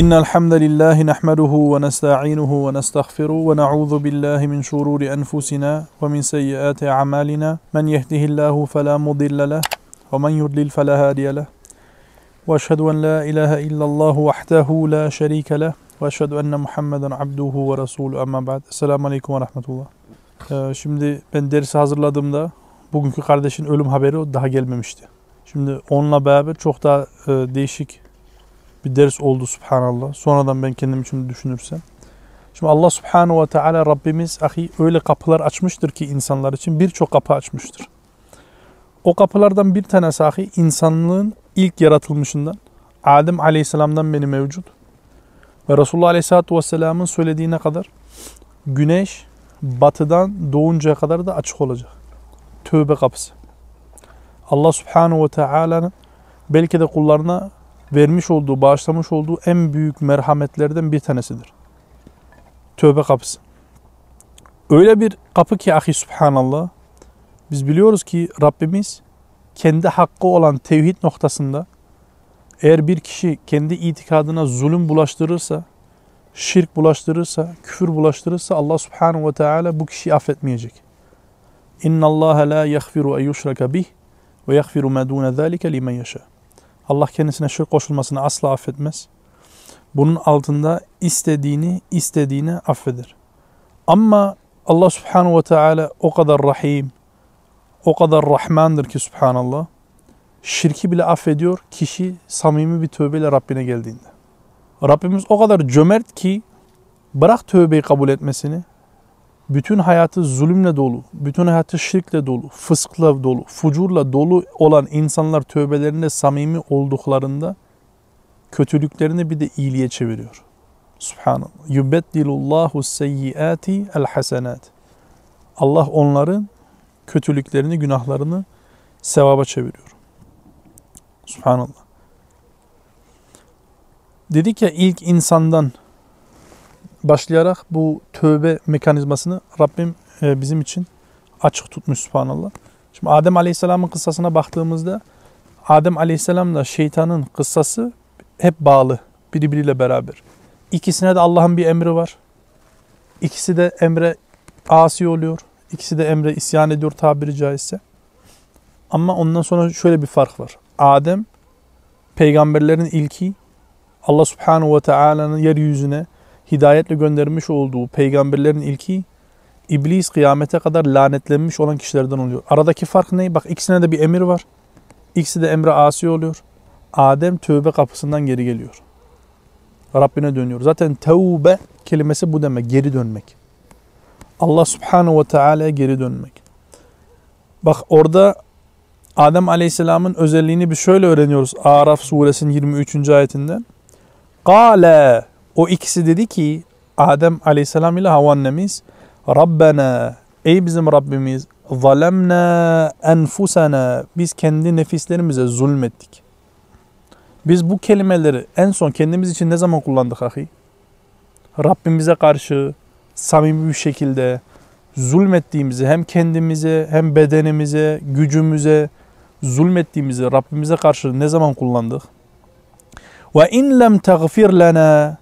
إن الحمد لله نحمده ونستعينه ونستغفره ونعوذ بالله من شرور أنفسنا ومن سيئات أعمالنا. من يهده الله فلا مضل له ومن يضلل فلا هادي له. وأشهد أن لا إله إلا الله وحده لا شريك له. وأشهد أن محمدا عبده ورسوله. أما بعد السلام عليكم ورحمة الله. Ee, Şimdi ben dersi hazırladığımda bugünkü kardeşin ölüm haberi daha gelmemişti. Şimdi onunla beraber çok daha e, değişik bir ders oldu subhanallah. Sonradan ben kendim için düşünürsem. Şimdi Allah subhanahu ve teala Rabbimiz ahi öyle kapılar açmıştır ki insanlar için birçok kapı açmıştır. O kapılardan bir tanesi ahi insanlığın ilk yaratılmışından Adem aleyhisselamdan beni mevcut ve Resulullah aleyhisselatü vesselamın söylediğine kadar güneş batıdan doğuncaya kadar da açık olacak. Tövbe kapısı. Allah subhanahu ve teala'nın belki de kullarına vermiş olduğu, bağışlamış olduğu en büyük merhametlerden bir tanesidir. Tövbe kapısı. Öyle bir kapı ki ahi subhanallah. Biz biliyoruz ki Rabbimiz kendi hakkı olan tevhid noktasında eğer bir kişi kendi itikadına zulüm bulaştırırsa, şirk bulaştırırsa, küfür bulaştırırsa Allah subhanahu ve teala bu kişiyi affetmeyecek. İnna Allah la yaghfiru en yushraka ve yaghfiru ma dun zalika limen yasha. Allah kendisine şirk koşulmasını asla affetmez. Bunun altında istediğini istediğini affeder. Ama Allah subhanahu ve teala o kadar rahim, o kadar rahmandır ki subhanallah. Şirki bile affediyor kişi samimi bir tövbeyle Rabbine geldiğinde. Rabbimiz o kadar cömert ki bırak tövbeyi kabul etmesini, bütün hayatı zulümle dolu, bütün hayatı şirkle dolu, fıskla dolu, fucurla dolu olan insanlar tövbelerinde samimi olduklarında kötülüklerini bir de iyiliğe çeviriyor. Subhanallah. Yubeddilullahu seyyiati el hasenat. Allah onların kötülüklerini, günahlarını sevaba çeviriyor. Subhanallah. Dedik ya ilk insandan başlayarak bu tövbe mekanizmasını Rabbim e, bizim için açık tutmuş subhanallah. Şimdi Adem Aleyhisselam'ın kıssasına baktığımızda Adem Aleyhisselam'la şeytanın kıssası hep bağlı birbiriyle beraber. İkisine de Allah'ın bir emri var. İkisi de emre asi oluyor. İkisi de emre isyan ediyor tabiri caizse. Ama ondan sonra şöyle bir fark var. Adem peygamberlerin ilki Allah subhanahu ve teala'nın yeryüzüne hidayetle göndermiş olduğu peygamberlerin ilki iblis kıyamete kadar lanetlenmiş olan kişilerden oluyor. Aradaki fark ne? Bak ikisine de bir emir var. İkisi de emre asi oluyor. Adem tövbe kapısından geri geliyor. Rabbine dönüyor. Zaten tevbe kelimesi bu demek. Geri dönmek. Allah subhanahu ve teala'ya geri dönmek. Bak orada Adem aleyhisselamın özelliğini bir şöyle öğreniyoruz. Araf suresinin 23. ayetinden. Kale o ikisi dedi ki Adem aleyhisselam ile Havva annemiz Rabbena ey bizim Rabbimiz zalemna enfusena biz kendi nefislerimize zulmettik. Biz bu kelimeleri en son kendimiz için ne zaman kullandık ahi? Rabbimize karşı samimi bir şekilde zulmettiğimizi hem kendimize hem bedenimize, gücümüze zulmettiğimizi Rabbimize karşı ne zaman kullandık? Ve in lem tagfir lana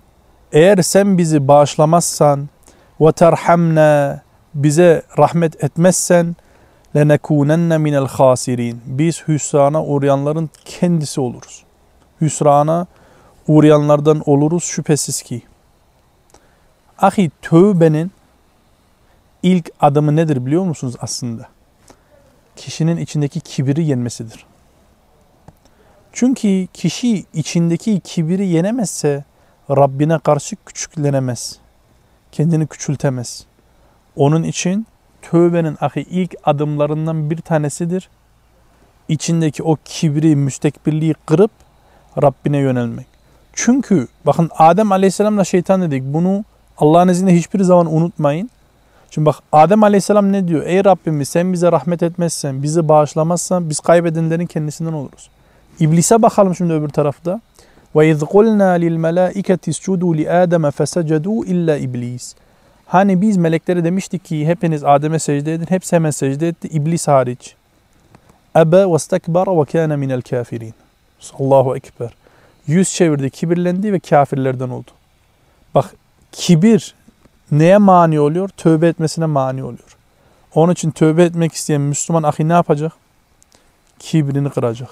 eğer sen bizi bağışlamazsan ve terhamna bize rahmet etmezsen lenekunenne minel hasirin. Biz hüsrana uğrayanların kendisi oluruz. Hüsrana uğrayanlardan oluruz şüphesiz ki. Ahi tövbenin ilk adımı nedir biliyor musunuz aslında? Kişinin içindeki kibiri yenmesidir. Çünkü kişi içindeki kibiri yenemezse Rabbine karşı küçüklenemez. Kendini küçültemez. Onun için tövbenin ahi ilk adımlarından bir tanesidir. İçindeki o kibri, müstekbirliği kırıp Rabbine yönelmek. Çünkü bakın Adem Aleyhisselam'la şeytan dedik. Bunu Allah'ın izniyle hiçbir zaman unutmayın. Şimdi bak Adem Aleyhisselam ne diyor? Ey Rabbimiz sen bize rahmet etmezsen, bizi bağışlamazsan biz kaybedenlerin kendisinden oluruz. İblise bakalım şimdi öbür tarafta. Lil melaiketi iscudu li Adem fesecedu illa iblis. Hani biz meleklere demiştik ki hepiniz Adem'e secde edin. Hepsi hemen secde etti. İblis hariç. Ebe ve stekbara ve kâne minel kafirin. Allahu Ekber. Yüz çevirdi, kibirlendi ve kafirlerden oldu. Bak kibir neye mani oluyor? Tövbe etmesine mani oluyor. Onun için tövbe etmek isteyen Müslüman ahi ne yapacak? Kibrini kıracak.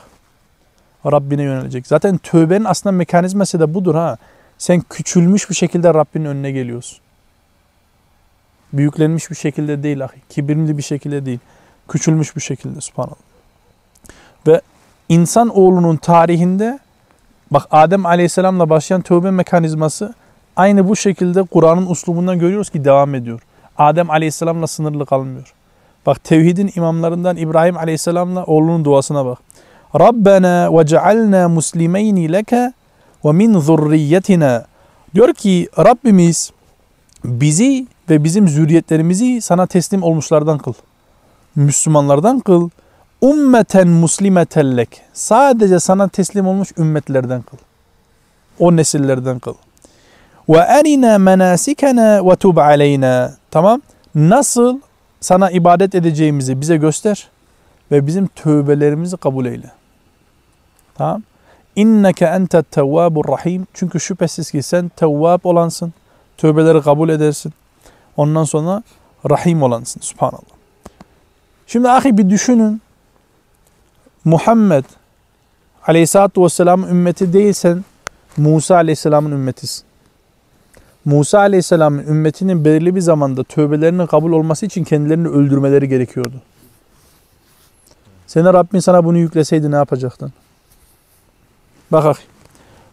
Rabbine yönelecek. Zaten tövbenin aslında mekanizması da budur ha. Sen küçülmüş bir şekilde Rabbinin önüne geliyorsun. Büyüklenmiş bir şekilde değil ahi. Kibirli bir şekilde değil. Küçülmüş bir şekilde subhanallah. Ve insan oğlunun tarihinde bak Adem Aleyhisselam'la başlayan tövbe mekanizması aynı bu şekilde Kur'an'ın uslubundan görüyoruz ki devam ediyor. Adem Aleyhisselam'la sınırlı kalmıyor. Bak tevhidin imamlarından İbrahim Aleyhisselam'la oğlunun duasına bak. Rabbena ve cealna muslimeyni leke ve min zurriyetina. Diyor ki Rabbimiz bizi ve bizim zürriyetlerimizi sana teslim olmuşlardan kıl. Müslümanlardan kıl. Ummeten muslimetellek. Sadece sana teslim olmuş ümmetlerden kıl. O nesillerden kıl. Ve erina menasikena ve tub aleyna. Tamam. Nasıl sana ibadet edeceğimizi bize göster ve bizim tövbelerimizi kabul eyle. Tamam. İnneke entet tevvabur rahim. Çünkü şüphesiz ki sen tevvab olansın. Tövbeleri kabul edersin. Ondan sonra rahim olansın. Subhanallah. Şimdi ahi bir düşünün. Muhammed Aleyhisselatü Vesselam'ın ümmeti değilsen Musa Aleyhisselam'ın ümmetisin. Musa Aleyhisselam'ın ümmetinin belirli bir zamanda tövbelerinin kabul olması için kendilerini öldürmeleri gerekiyordu. Seni Rabbin sana bunu yükleseydi ne yapacaktın? Bak ahi.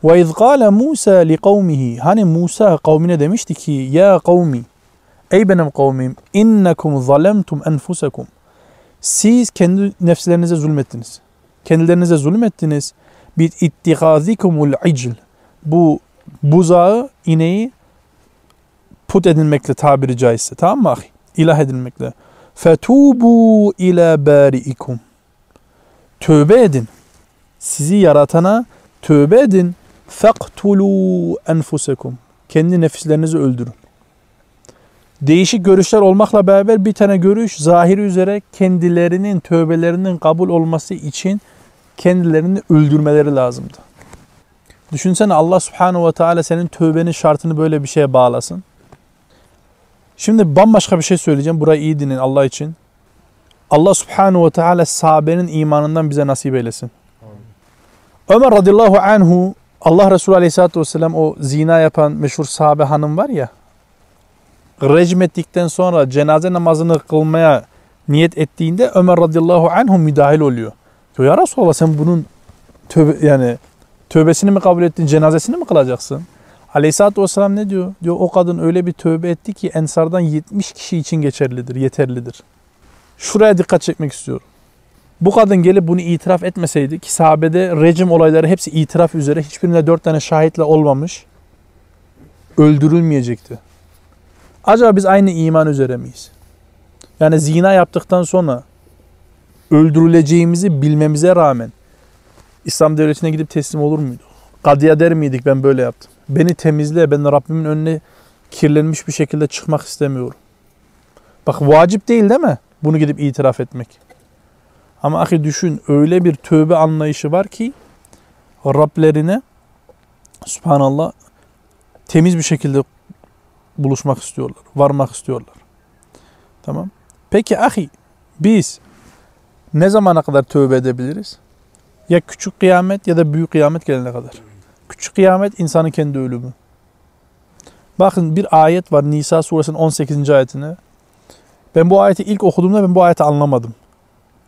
Ve iz kâle Musa li kavmihi. Hani Musa kavmine demişti ki ya kavmi ey benim kavmim innekum zalemtum enfusekum. Siz kendi nefslerinize zulmettiniz. Kendilerinize zulmettiniz. Bir ittihazikumul icl. Bu buzağı, ineği put edinmekle tabiri caizse. Tamam mı ahi? İlah edinmekle. Fetubu ila bari'ikum. Tövbe edin. Sizi yaratana tövbe edin. Fektulu enfusekum. Kendi nefislerinizi öldürün. Değişik görüşler olmakla beraber bir tane görüş zahiri üzere kendilerinin tövbelerinin kabul olması için kendilerini öldürmeleri lazımdı. Düşünsene Allah subhanahu ve teala senin tövbenin şartını böyle bir şeye bağlasın. Şimdi bambaşka bir şey söyleyeceğim. Burayı iyi dinleyin Allah için. Allah subhanahu ve teala sahabenin imanından bize nasip eylesin. Ömer radıyallahu anhu Allah Resulü aleyhissalatü vesselam o zina yapan meşhur sahabe hanım var ya recm ettikten sonra cenaze namazını kılmaya niyet ettiğinde Ömer radıyallahu anhu müdahil oluyor. Diyor ya Resulallah sen bunun tövbe, yani tövbesini mi kabul ettin cenazesini mi kılacaksın? Aleyhisselatü vesselam ne diyor? Diyor o kadın öyle bir tövbe etti ki ensardan 70 kişi için geçerlidir, yeterlidir. Şuraya dikkat çekmek istiyorum. Bu kadın gelip bunu itiraf etmeseydi ki sahabede rejim olayları hepsi itiraf üzere hiçbirinde dört tane şahitle olmamış öldürülmeyecekti. Acaba biz aynı iman üzere miyiz? Yani zina yaptıktan sonra öldürüleceğimizi bilmemize rağmen İslam devletine gidip teslim olur muydu? Kadıya der miydik ben böyle yaptım? Beni temizle ben Rabbimin önüne kirlenmiş bir şekilde çıkmak istemiyorum. Bak vacip değil değil mi? Bunu gidip itiraf etmek. Ama ahi düşün öyle bir tövbe anlayışı var ki Rablerine subhanallah temiz bir şekilde buluşmak istiyorlar. Varmak istiyorlar. Tamam. Peki ahi biz ne zamana kadar tövbe edebiliriz? Ya küçük kıyamet ya da büyük kıyamet gelene kadar. Küçük kıyamet insanın kendi ölümü. Bakın bir ayet var Nisa suresinin 18. ayetine. Ben bu ayeti ilk okuduğumda ben bu ayeti anlamadım.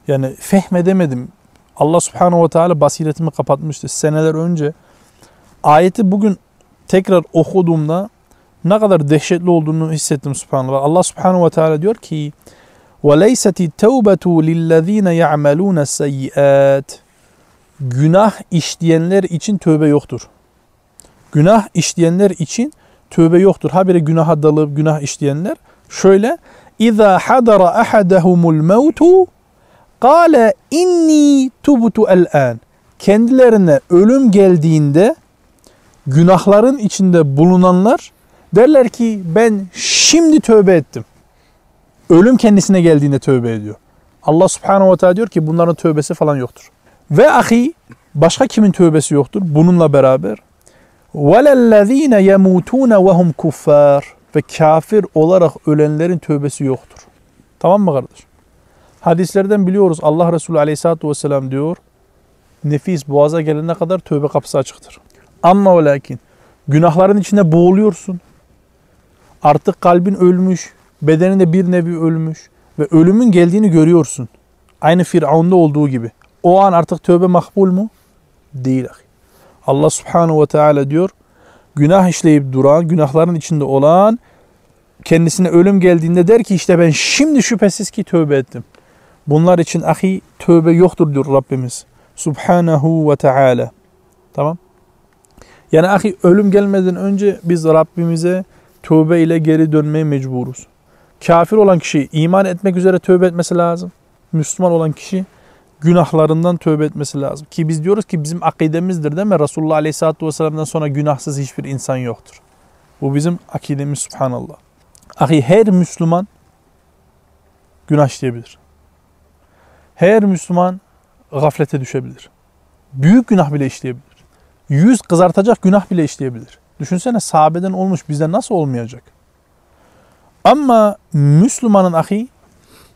Yani fehmedemedim. Allah subhanahu ve teala basiretimi kapatmıştı seneler önce. Ayeti bugün tekrar okuduğumda ne kadar dehşetli olduğunu hissettim subhanallah. Allah subhanahu ve teala diyor ki وَلَيْسَتِ التَّوْبَةُ لِلَّذ۪ينَ يَعْمَلُونَ السَّيِّئَاتِ Günah işleyenler için tövbe yoktur. Günah işleyenler için tövbe yoktur. Habire günaha dalıp günah işleyenler şöyle اِذَا حَدَرَ أَحَدَهُمُ الْمَوْتُ قَالَ اِنِّي تُبُتُ الْآنِ Kendilerine ölüm geldiğinde günahların içinde bulunanlar derler ki ben şimdi tövbe ettim. Ölüm kendisine geldiğinde tövbe ediyor. Allah subhanahu ve teala diyor ki bunların tövbesi falan yoktur. Ve ahi Başka kimin tövbesi yoktur? Bununla beraber وَلَلَّذ۪ينَ يَمُوتُونَ وَهُمْ kuffar Ve kafir olarak ölenlerin tövbesi yoktur. Tamam mı kardeş? Hadislerden biliyoruz Allah Resulü Aleyhisselatü Vesselam diyor nefis boğaza gelene kadar tövbe kapısı açıktır. Ama o lakin günahların içinde boğuluyorsun. Artık kalbin ölmüş, bedeninde bir nevi ölmüş ve ölümün geldiğini görüyorsun. Aynı Firavun'da olduğu gibi. O an artık tövbe makbul mu? Değil. Allah subhanahu ve teala diyor, günah işleyip duran, günahların içinde olan, kendisine ölüm geldiğinde der ki işte ben şimdi şüphesiz ki tövbe ettim. Bunlar için ahi tövbe yoktur diyor Rabbimiz. Subhanahu ve teala. Tamam. Yani ahi ölüm gelmeden önce biz Rabbimize tövbe ile geri dönmeye mecburuz. Kafir olan kişi iman etmek üzere tövbe etmesi lazım. Müslüman olan kişi günahlarından tövbe etmesi lazım. Ki biz diyoruz ki bizim akidemizdir değil mi? Resulullah Aleyhisselatü Vesselam'dan sonra günahsız hiçbir insan yoktur. Bu bizim akidemiz subhanallah. Ahi her Müslüman günah işleyebilir Her Müslüman gaflete düşebilir. Büyük günah bile işleyebilir. Yüz kızartacak günah bile işleyebilir. Düşünsene sahabeden olmuş bizde nasıl olmayacak? Ama Müslümanın ahi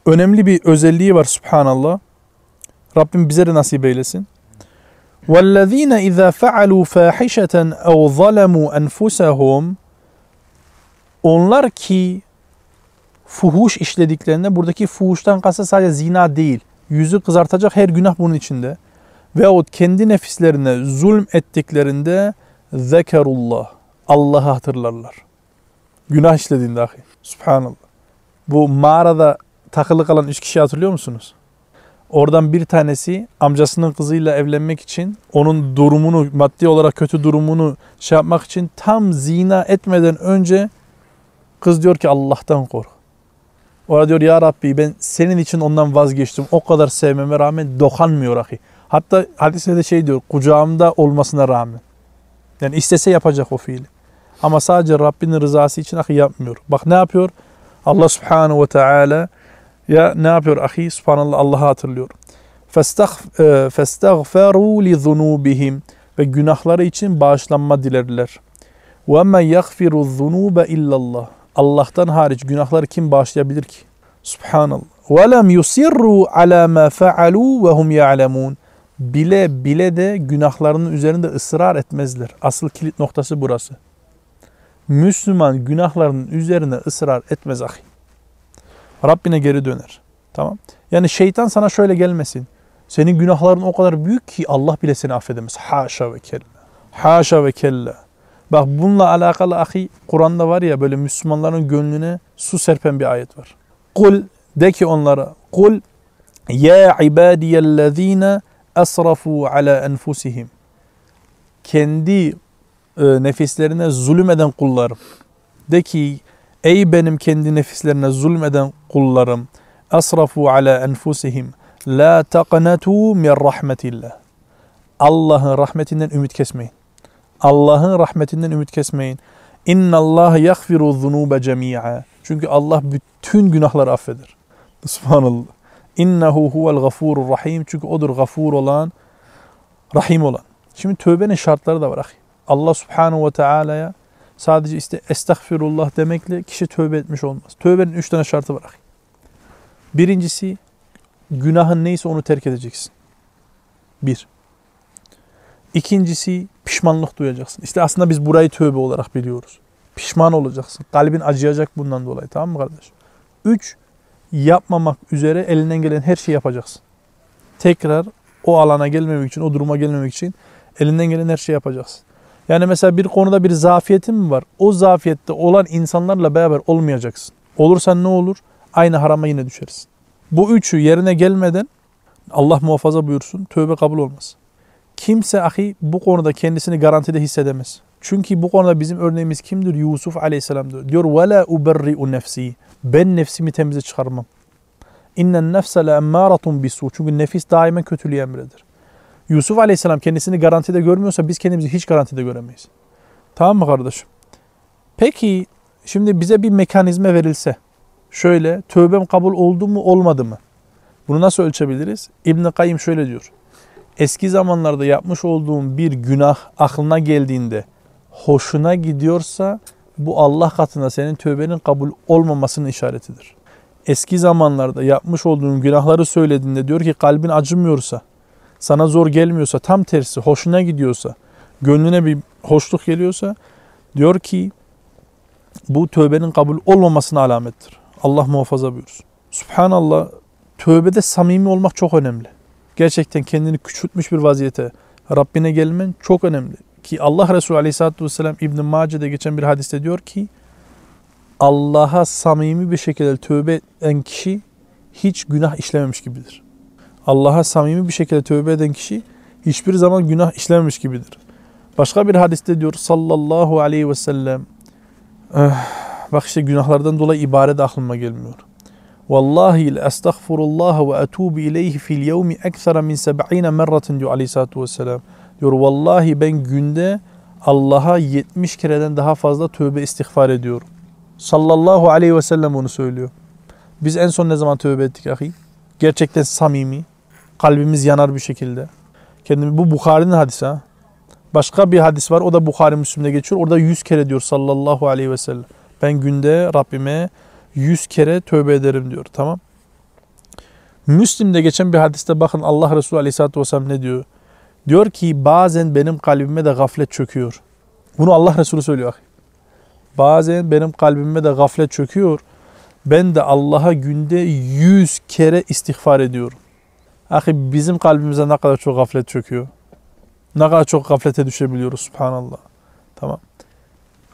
önemli bir özelliği var subhanallah. Rabbim bize de nasip eylesin. وَالَّذ۪ينَ اِذَا فَعَلُوا فَاحِشَةً اَوْ ظَلَمُوا أَنْفُسَهُمْ Onlar ki fuhuş işlediklerinde buradaki fuhuştan kastı sadece zina değil. Yüzü kızartacak her günah bunun içinde. Veyahut kendi nefislerine zulm ettiklerinde zekerullah. Allah'ı hatırlarlar. Günah işlediğinde ahi. Subhanallah. Bu mağarada takılı kalan üç kişi hatırlıyor musunuz? Oradan bir tanesi amcasının kızıyla evlenmek için onun durumunu, maddi olarak kötü durumunu şey yapmak için tam zina etmeden önce kız diyor ki Allah'tan kork. Orada diyor ya Rabbi ben senin için ondan vazgeçtim. O kadar sevmeme rağmen dokanmıyor ahi. Hatta hadiste de şey diyor kucağımda olmasına rağmen. Yani istese yapacak o fiili. Ama sadece Rabbinin rızası için ahi yapmıyor. Bak ne yapıyor? Allah subhanahu ve teala ya ne yapıyor ahi? Subhanallah Allah'ı hatırlıyor. فَاسْتَغْفَرُوا لِذُنُوبِهِمْ Ve günahları için bağışlanma dilerler. وَمَنْ يَغْفِرُ الذُّنُوبَ اِلَّا اللّٰهِ Allah'tan hariç günahları kim bağışlayabilir ki? Subhanallah. وَلَمْ يُسِرُّوا عَلَى مَا فَعَلُوا وَهُمْ يَعْلَمُونَ Bile bile de günahlarının üzerinde ısrar etmezler. Asıl kilit noktası burası. Müslüman günahlarının üzerine ısrar etmez ahi. Rabbine geri döner. Tamam. Yani şeytan sana şöyle gelmesin. Senin günahların o kadar büyük ki Allah bile seni affedemez. Haşa ve kella. Haşa ve kella. Bak bununla alakalı ahi Kur'an'da var ya böyle Müslümanların gönlüne su serpen bir ayet var. Kul de ki onlara kul ya ibadiyellezine esrafu ala enfusihim kendi e, nefislerine zulüm kullarım. De ki ey benim kendi nefislerine zulmeden kullarım asrafu ala enfusihim la taqnatu min rahmetillah. Allah'ın rahmetinden ümit kesmeyin. Allah'ın rahmetinden ümit kesmeyin. İnna Allah yaghfiru zunuba cemi'a. Çünkü Allah bütün günahları affeder. Subhanallah. İnnehu huvel gafurur rahim. Çünkü odur gafur olan, rahim olan. Şimdi tövbenin şartları da var. Ahi. Allah subhanahu ve teala'ya sadece işte estağfirullah demekle kişi tövbe etmiş olmaz. Tövbenin üç tane şartı var. Ahi. Birincisi günahın neyse onu terk edeceksin. Bir. İkincisi pişmanlık duyacaksın. İşte aslında biz burayı tövbe olarak biliyoruz. Pişman olacaksın. Kalbin acıyacak bundan dolayı. Tamam mı kardeş? Üç, yapmamak üzere elinden gelen her şeyi yapacaksın. Tekrar o alana gelmemek için, o duruma gelmemek için elinden gelen her şeyi yapacaksın. Yani mesela bir konuda bir zafiyetin mi var? O zafiyette olan insanlarla beraber olmayacaksın. Olursan ne olur? Aynı harama yine düşeriz. Bu üçü yerine gelmeden Allah muhafaza buyursun tövbe kabul olmaz Kimse ahi bu konuda kendisini garantide hissedemez. Çünkü bu konuda bizim örneğimiz kimdir? Yusuf aleyhisselamdır. Diyor وَلَا اُبَرِّئُ nefsi. Ben nefsimi temize çıkarmam. İnnen nefse le emmâratun bisu. Çünkü nefis daima kötülüğü emredir. Yusuf aleyhisselam kendisini garantide görmüyorsa biz kendimizi hiç garantide göremeyiz. Tamam mı kardeşim? Peki şimdi bize bir mekanizma verilse şöyle tövbem kabul oldu mu olmadı mı? Bunu nasıl ölçebiliriz? İbn-i Kayyım şöyle diyor. eski zamanlarda yapmış olduğun bir günah aklına geldiğinde hoşuna gidiyorsa bu Allah katında senin tövbenin kabul olmamasının işaretidir. Eski zamanlarda yapmış olduğun günahları söylediğinde diyor ki kalbin acımıyorsa, sana zor gelmiyorsa, tam tersi hoşuna gidiyorsa, gönlüne bir hoşluk geliyorsa diyor ki bu tövbenin kabul olmamasına alamettir. Allah muhafaza buyursun. Subhanallah tövbede samimi olmak çok önemli. Gerçekten kendini küçültmüş bir vaziyete Rabbine gelmen çok önemli. Ki Allah Resulü Aleyhisselatü Vesselam İbn-i Mace'de geçen bir hadiste diyor ki Allah'a samimi bir şekilde tövbe eden kişi hiç günah işlememiş gibidir. Allah'a samimi bir şekilde tövbe eden kişi hiçbir zaman günah işlememiş gibidir. Başka bir hadiste diyor sallallahu aleyhi ve sellem eh, bak işte günahlardan dolayı ibaret aklıma gelmiyor. Vallahi estağfurullah ve etubu ileyhi fil yevmi eksera min seb'ine merratin diyor aleyhissalatü vesselam. Diyor vallahi ben günde Allah'a 70 kereden daha fazla tövbe istiğfar ediyorum. Sallallahu aleyhi ve sellem onu söylüyor. Biz en son ne zaman tövbe ettik ahi? Gerçekten samimi, kalbimiz yanar bir şekilde. Kendimi bu Bukhari'nin hadisi ha. Başka bir hadis var o da Bukhari Müslim'de geçiyor. Orada 100 kere diyor sallallahu aleyhi ve sellem. Ben günde Rabbime 100 kere tövbe ederim diyor. Tamam. Müslim'de geçen bir hadiste bakın Allah Resulü Aleyhisselatü Vesselam ne diyor? Diyor ki bazen benim kalbime de gaflet çöküyor. Bunu Allah Resulü söylüyor. Bazen benim kalbime de gaflet çöküyor. Ben de Allah'a günde yüz kere istiğfar ediyorum. Ahi bizim kalbimize ne kadar çok gaflet çöküyor. Ne kadar çok gaflete düşebiliyoruz subhanallah. Tamam.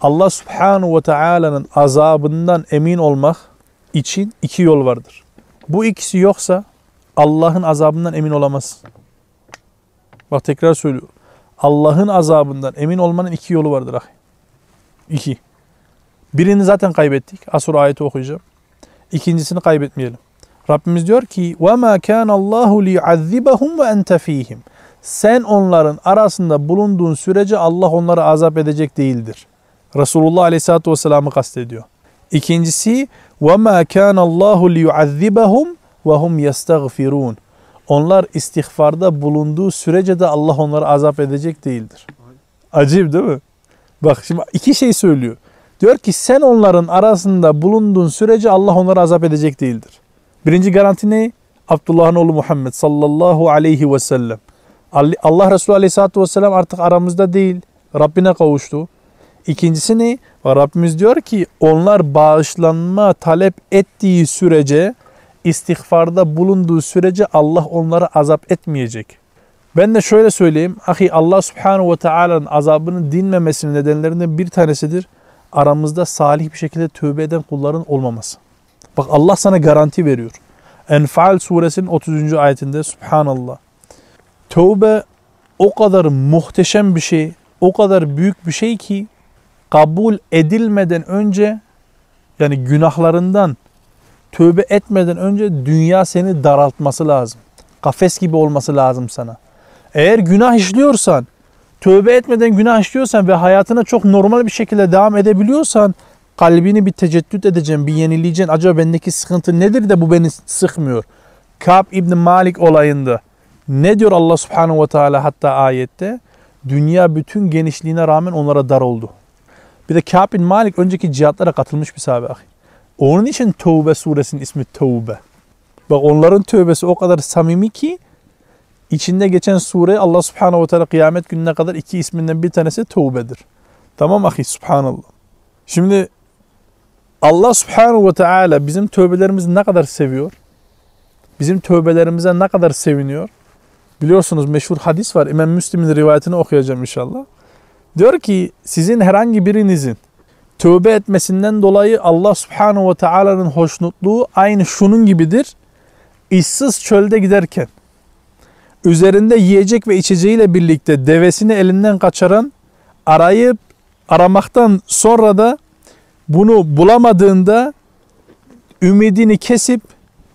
Allah subhanahu ve teala'nın azabından emin olmak için iki yol vardır. Bu ikisi yoksa Allah'ın azabından emin olamazsın. Bak tekrar söylüyorum. Allah'ın azabından emin olmanın iki yolu vardır. Ahi. İki. Birini zaten kaybettik. Asur ayeti okuyacağım. İkincisini kaybetmeyelim. Rabbimiz diyor ki وَمَا كَانَ اللّٰهُ لِيُعَذِّبَهُمْ وَاَنْتَ ف۪يهِمْ Sen onların arasında bulunduğun sürece Allah onları azap edecek değildir. Resulullah Aleyhisselatü Vesselam'ı kastediyor. İkincisi وَمَا كَانَ اللّٰهُ لِيُعَذِّبَهُمْ وَهُمْ يَسْتَغْفِرُونَ Onlar istiğfarda bulunduğu sürece de Allah onları azap edecek değildir. Acayip değil mi? Bak şimdi iki şey söylüyor. Diyor ki sen onların arasında bulunduğun sürece Allah onları azap edecek değildir. Birinci garanti ne? Abdullah'ın oğlu Muhammed sallallahu aleyhi ve sellem. Allah Resulü aleyhissalatü vesselam artık aramızda değil. Rabbine kavuştu. İkincisi ne? Rabbimiz diyor ki onlar bağışlanma talep ettiği sürece istiğfarda bulunduğu sürece Allah onları azap etmeyecek. Ben de şöyle söyleyeyim. Ahi Allah subhanahu ve teala'nın azabının dinmemesinin nedenlerinden bir tanesidir. Aramızda salih bir şekilde tövbe eden kulların olmaması. Bak Allah sana garanti veriyor. Enfal suresinin 30. ayetinde Subhanallah. Tövbe o kadar muhteşem bir şey, o kadar büyük bir şey ki kabul edilmeden önce yani günahlarından tövbe etmeden önce dünya seni daraltması lazım. Kafes gibi olması lazım sana. Eğer günah işliyorsan, tövbe etmeden günah işliyorsan ve hayatına çok normal bir şekilde devam edebiliyorsan kalbini bir teceddüt edeceğim, bir yenileyeceksin. Acaba bendeki sıkıntı nedir de bu beni sıkmıyor? Kab İbn Malik olayında ne diyor Allah Subhanahu ve Teala hatta ayette? Dünya bütün genişliğine rağmen onlara dar oldu. Bir de Kab bin Malik önceki cihatlara katılmış bir sahabe. Onun için Tevbe suresinin ismi Tevbe. Bak onların tövbesi o kadar samimi ki içinde geçen sure Allah subhanahu ve teala kıyamet gününe kadar iki isminden bir tanesi Tevbe'dir. Tamam ahi subhanallah. Şimdi Allah subhanahu ve teala bizim tövbelerimizi ne kadar seviyor? Bizim tövbelerimize ne kadar seviniyor? Biliyorsunuz meşhur hadis var. İmam Müslim'in rivayetini okuyacağım inşallah. Diyor ki sizin herhangi birinizin tövbe etmesinden dolayı Allah subhanahu ve teala'nın hoşnutluğu aynı şunun gibidir. İşsiz çölde giderken üzerinde yiyecek ve içeceğiyle birlikte devesini elinden kaçıran arayıp aramaktan sonra da bunu bulamadığında ümidini kesip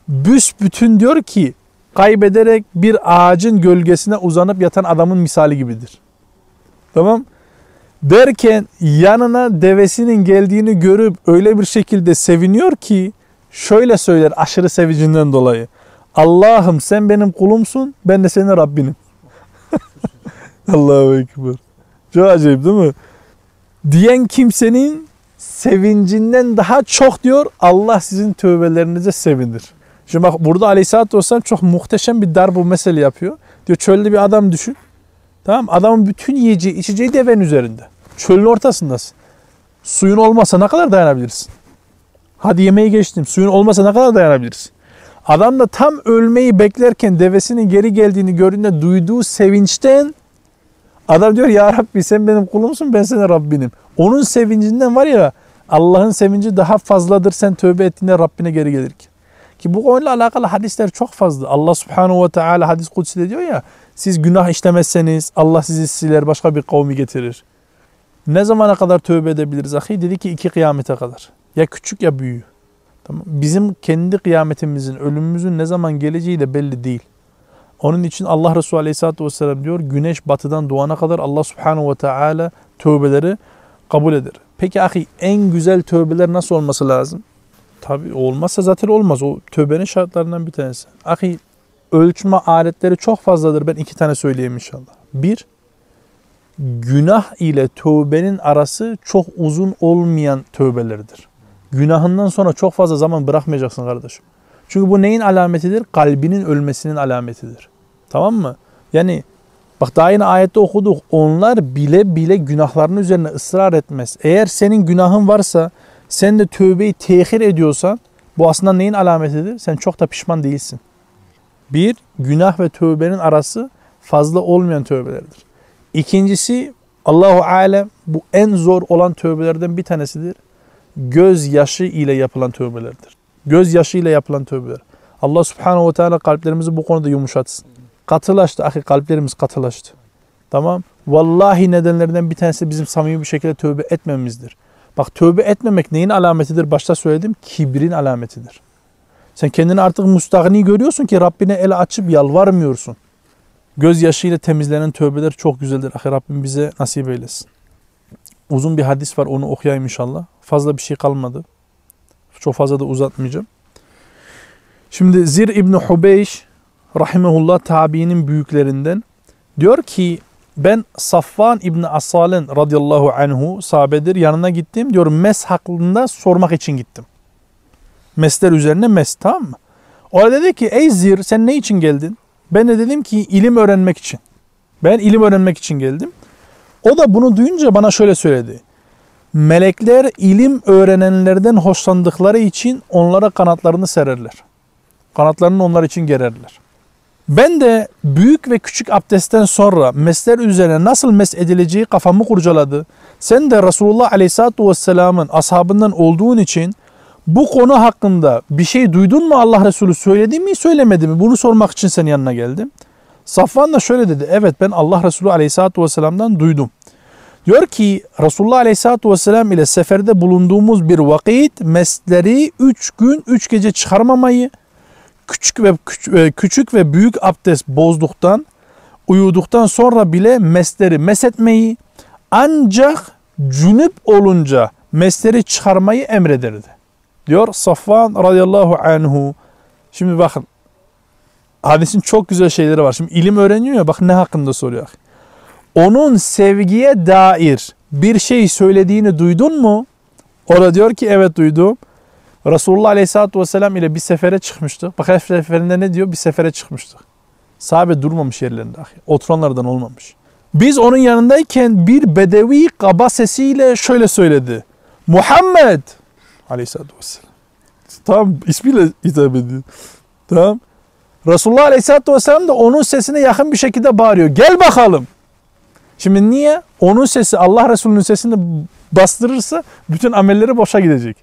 büsbütün diyor ki kaybederek bir ağacın gölgesine uzanıp yatan adamın misali gibidir. Tamam? Derken yanına devesinin geldiğini görüp öyle bir şekilde seviniyor ki şöyle söyler aşırı sevicinden dolayı. Allah'ım sen benim kulumsun ben de senin Rabbinim. Allahu Ekber. Çok acayip değil mi? Diyen kimsenin sevincinden daha çok diyor Allah sizin tövbelerinize sevinir. Şimdi bak burada Aleyhisselatü Vesselam çok muhteşem bir dar bu mesele yapıyor. Diyor çölde bir adam düşün. Tamam Adamın bütün yiyeceği içeceği devenin üzerinde. Çölün ortasındasın. Suyun olmasa ne kadar dayanabilirsin? Hadi yemeği geçtim. Suyun olmasa ne kadar dayanabilirsin? Adam da tam ölmeyi beklerken devesinin geri geldiğini gördüğünde duyduğu sevinçten adam diyor ya Rabbi sen benim kulumsun ben senin Rabbinim. Onun sevincinden var ya Allah'ın sevinci daha fazladır sen tövbe ettiğinde Rabbine geri gelirken. Ki bu konuyla alakalı hadisler çok fazla. Allah subhanahu ve teala hadis kutsi diyor ya siz günah işlemezseniz Allah sizi siler başka bir kavmi getirir. Ne zamana kadar tövbe edebiliriz ahi? Dedi ki iki kıyamete kadar. Ya küçük ya büyüğü. Tamam. Bizim kendi kıyametimizin, ölümümüzün ne zaman geleceği de belli değil. Onun için Allah Resulü Aleyhisselatü Vesselam diyor güneş batıdan doğana kadar Allah Subhanahu ve Teala tövbeleri kabul eder. Peki ahi en güzel tövbeler nasıl olması lazım? Tabi olmazsa zaten olmaz. O tövbenin şartlarından bir tanesi. Ahi ölçme aletleri çok fazladır. Ben iki tane söyleyeyim inşallah. Bir, günah ile tövbenin arası çok uzun olmayan tövbelerdir. Günahından sonra çok fazla zaman bırakmayacaksın kardeşim. Çünkü bu neyin alametidir? Kalbinin ölmesinin alametidir. Tamam mı? Yani bak daha yine ayette okuduk. Onlar bile bile günahlarının üzerine ısrar etmez. Eğer senin günahın varsa sen de tövbeyi tehir ediyorsan bu aslında neyin alametidir? Sen çok da pişman değilsin. Bir, günah ve tövbenin arası fazla olmayan tövbelerdir. İkincisi Allahu alem bu en zor olan tövbelerden bir tanesidir. Göz yaşı ile yapılan tövbelerdir. Göz yaşı ile yapılan tövbeler. Allah subhanahu ve teala kalplerimizi bu konuda yumuşatsın. Katılaştı. Ahi kalplerimiz katılaştı. Tamam. Vallahi nedenlerinden bir tanesi bizim samimi bir şekilde tövbe etmemizdir. Bak tövbe etmemek neyin alametidir? Başta söyledim. Kibrin alametidir. Sen kendini artık mustagni görüyorsun ki Rabbine el açıp yalvarmıyorsun. Gözyaşıyla temizlenen tövbeler çok güzeldir. Ahi Rabbim bize nasip eylesin. Uzun bir hadis var onu okuyayım inşallah. Fazla bir şey kalmadı. Çok fazla da uzatmayacağım. Şimdi Zir İbni Hubeyş rahimehullah tabiinin büyüklerinden diyor ki ben Safvan İbni Asal'ın radıyallahu anhu sahabedir yanına gittim diyor mes hakkında sormak için gittim. Mesler üzerine mes tamam mı? O dedi ki ey Zir sen ne için geldin? Ben de dedim ki ilim öğrenmek için. Ben ilim öğrenmek için geldim. O da bunu duyunca bana şöyle söyledi. Melekler ilim öğrenenlerden hoşlandıkları için onlara kanatlarını sererler. Kanatlarını onlar için gererler. Ben de büyük ve küçük abdestten sonra mesler üzerine nasıl mes edileceği kafamı kurcaladı. Sen de Resulullah Aleyhisselatü Vesselam'ın ashabından olduğun için bu konu hakkında bir şey duydun mu Allah Resulü söyledi mi söylemedi mi? Bunu sormak için senin yanına geldim. Safvan da şöyle dedi. Evet ben Allah Resulü Aleyhisselatü Vesselam'dan duydum. Diyor ki Resulullah Aleyhisselatü Vesselam ile seferde bulunduğumuz bir vakit mesleri üç gün üç gece çıkarmamayı, küçük ve e, küçük ve büyük abdest bozduktan, uyuduktan sonra bile mesleri mesetmeyi ancak cünüp olunca mesleri çıkarmayı emrederdi. Diyor Safvan radıyallahu anhu. Şimdi bakın hadisin çok güzel şeyleri var. Şimdi ilim öğreniyor ya bak ne hakkında soruyor. Onun sevgiye dair bir şey söylediğini duydun mu? O da diyor ki evet duydum. Resulullah Aleyhisselatü Vesselam ile bir sefere çıkmıştık. Bak her seferinde ne diyor? Bir sefere çıkmıştık. Sahabe durmamış yerlerinde. Oturanlardan olmamış. Biz onun yanındayken bir bedevi kaba sesiyle şöyle söyledi. Muhammed Aleyhisselatü Vesselam. Tamam ismiyle hitap ediyor. Tamam. Resulullah Aleyhisselatü Vesselam da onun sesine yakın bir şekilde bağırıyor. Gel bakalım. Şimdi niye? Onun sesi Allah Resulü'nün sesini bastırırsa bütün amelleri boşa gidecek.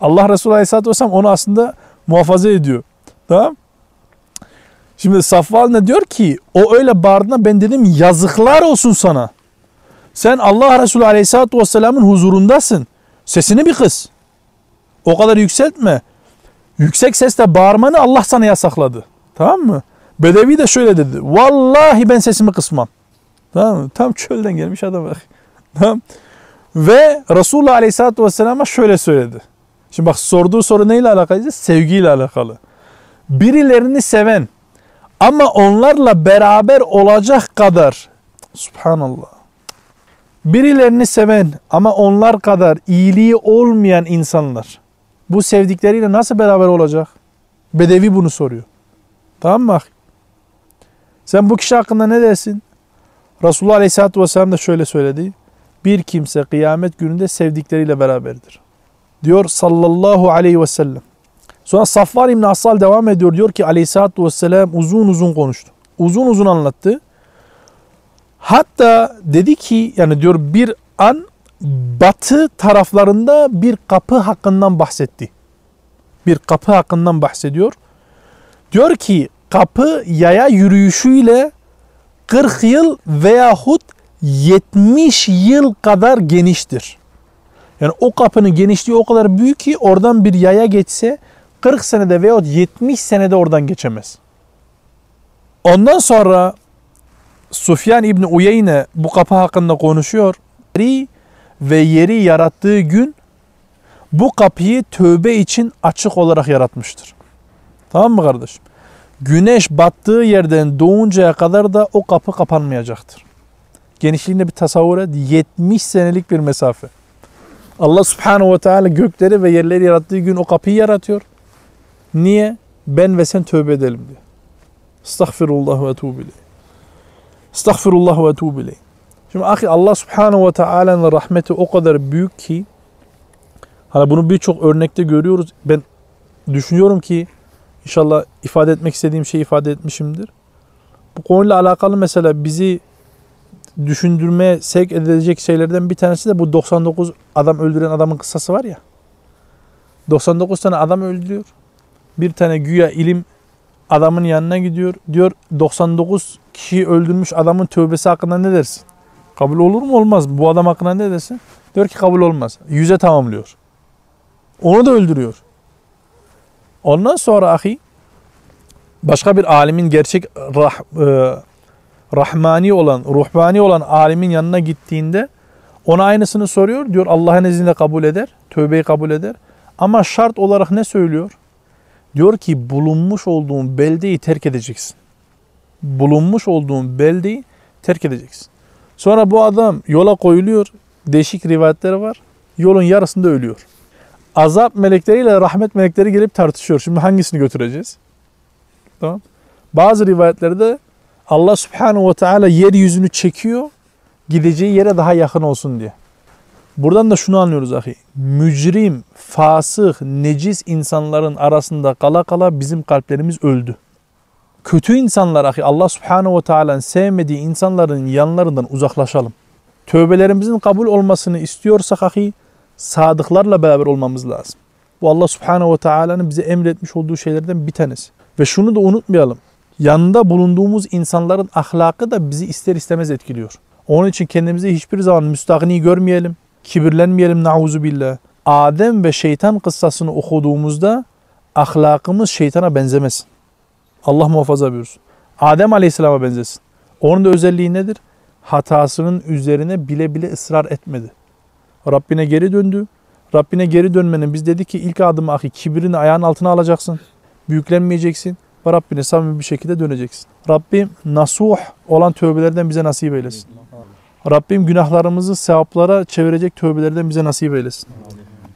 Allah Resulü Aleyhisselatü Vesselam onu aslında muhafaza ediyor. Tamam Şimdi Safval ne diyor ki o öyle bağırdığında ben dedim yazıklar olsun sana. Sen Allah Resulü Aleyhisselatü Vesselam'ın huzurundasın. Sesini bir kız. O kadar yükseltme. Yüksek sesle bağırmanı Allah sana yasakladı. Tamam mı? Bedevi de şöyle dedi. Vallahi ben sesimi kısmam. Tamam mı? Tam çölden gelmiş adam bak. Tamam. Ve Resulullah Aleyhisselatü Vesselam'a şöyle söyledi. Şimdi bak sorduğu soru neyle alakalıydı? Sevgiyle alakalı. Birilerini seven ama onlarla beraber olacak kadar Subhanallah. Birilerini seven ama onlar kadar iyiliği olmayan insanlar bu sevdikleriyle nasıl beraber olacak? Bedevi bunu soruyor. Tamam mı? Sen bu kişi hakkında ne dersin? Resulullah Aleyhisselatü Vesselam da şöyle söyledi. Bir kimse kıyamet gününde sevdikleriyle beraberdir. Diyor sallallahu aleyhi ve sellem. Sonra Safvar İbni Asal devam ediyor. Diyor ki Aleyhisselatü Vesselam uzun uzun konuştu. Uzun uzun anlattı. Hatta dedi ki yani diyor bir an batı taraflarında bir kapı hakkından bahsetti. Bir kapı hakkından bahsediyor. Diyor ki kapı yaya yürüyüşüyle 40 yıl veyahut 70 yıl kadar geniştir. Yani o kapının genişliği o kadar büyük ki oradan bir yaya geçse 40 senede veyahut 70 senede oradan geçemez. Ondan sonra Sufyan İbni Uyeyne bu kapı hakkında konuşuyor. Ve yeri yarattığı gün bu kapıyı tövbe için açık olarak yaratmıştır. Tamam mı kardeşim? Güneş battığı yerden doğuncaya kadar da o kapı kapanmayacaktır. Genişliğinde bir tasavvur et. 70 senelik bir mesafe. Allah subhanahu ve teala gökleri ve yerleri yarattığı gün o kapıyı yaratıyor. Niye? Ben ve sen tövbe edelim diye. Estağfirullah ve etubu ileyh. Estağfirullah ve etubu ileyh. Şimdi ahi Allah subhanahu ve teala'nın rahmeti o kadar büyük ki hani bunu birçok örnekte görüyoruz. Ben düşünüyorum ki inşallah ifade etmek istediğim şeyi ifade etmişimdir. Bu konuyla alakalı mesela bizi düşündürmeye sevk edilecek şeylerden bir tanesi de bu 99 adam öldüren adamın kıssası var ya. 99 tane adam öldürüyor. Bir tane güya ilim adamın yanına gidiyor. Diyor 99 kişiyi öldürmüş adamın tövbesi hakkında ne dersin? Kabul olur mu olmaz? Bu adam hakkında ne dersin? Diyor ki kabul olmaz. Yüze tamamlıyor. Onu da öldürüyor. Ondan sonra ahi başka bir alimin gerçek rah, e, rahmani olan, ruhbani olan alimin yanına gittiğinde ona aynısını soruyor. Diyor Allah'ın izniyle kabul eder. Tövbeyi kabul eder. Ama şart olarak ne söylüyor? Diyor ki bulunmuş olduğun beldeyi terk edeceksin. Bulunmuş olduğun beldeyi terk edeceksin. Sonra bu adam yola koyuluyor. Değişik rivayetler var. Yolun yarısında ölüyor. Azap melekleriyle rahmet melekleri gelip tartışıyor. Şimdi hangisini götüreceğiz? Tamam. Bazı rivayetlerde Allah subhanahu ve teala yeryüzünü çekiyor. Gideceği yere daha yakın olsun diye. Buradan da şunu anlıyoruz ahi. Mücrim, fasık, necis insanların arasında kala kala bizim kalplerimiz öldü. Kötü insanlar Allah subhanahu ve teala'nın sevmediği insanların yanlarından uzaklaşalım. Tövbelerimizin kabul olmasını istiyorsak ahi sadıklarla beraber olmamız lazım. Bu Allah subhanahu ve teala'nın bize emretmiş olduğu şeylerden bir tanesi. Ve şunu da unutmayalım. Yanında bulunduğumuz insanların ahlakı da bizi ister istemez etkiliyor. Onun için kendimizi hiçbir zaman müstahni görmeyelim. Kibirlenmeyelim nauzu billah. Adem ve şeytan kıssasını okuduğumuzda ahlakımız şeytana benzemesin. Allah muhafaza buyursun. Adem Aleyhisselam'a benzesin. Onun da özelliği nedir? Hatasının üzerine bile bile ısrar etmedi. Rabbine geri döndü. Rabbine geri dönmenin biz dedik ki ilk adımı ahi kibirini ayağın altına alacaksın. Büyüklenmeyeceksin ve Rabbine samimi bir şekilde döneceksin. Rabbim nasuh olan tövbelerden bize nasip eylesin. Rabbim günahlarımızı sevaplara çevirecek tövbelerden bize nasip eylesin.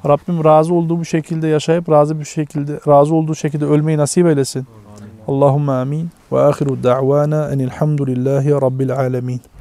Rabbim razı olduğu bu şekilde yaşayıp razı bir şekilde razı olduğu şekilde ölmeyi nasip eylesin. اللهم آمين. وآخر دعوانا أن الحمد لله رب العالمين.